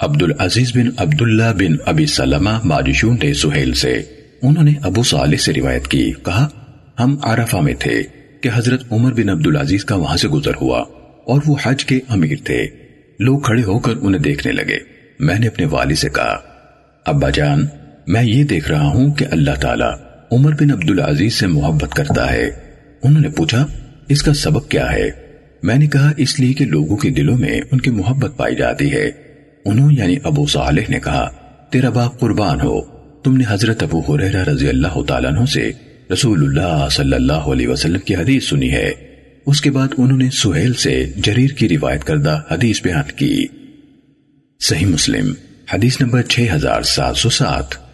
عبدالعزیز بن عبداللہ بن ابی سلمہ ماجشون نے سہیل سے، انہوں نے ابو صالح سے روایت کی، کہا، ہم عرفہ میں تھے کہ حضرت عمر بن عبدالعزیز کا وہاں سے گزر ہوا اور وہ حج کے امیر تھے۔ لوگ کھڑے ہو کر انہیں دیکھنے لگے۔ میں نے اپنے والد سے کہا، ابا جان، میں یہ دیکھ رہا ہوں کہ اللہ تعالیٰ عمر بن عبدالعزیز سے محبت کرتا ہے۔ انہوں نے پوچھا، اس کا سبب کیا ہے؟ میں نے کہا، اس لیے کہ لوگوں کے دلوں میں ان کی محبت پائی جاتی ہے۔ انہوں یعنی ابو صالح نے کہا، تیرا باپ قربان ہو۔ تم نے حضرت ابو حریرہ رضی اللہ تعالیٰ عنہ سے رسول اللہ صلی اللہ علیہ وسلم کی حدیث سنی ہے۔ اس کے بعد انہوں نے سہیل سے جریر کی روایت کردہ حدیث بیان کی۔ صحیح مسلم، حدیث نمبر 6707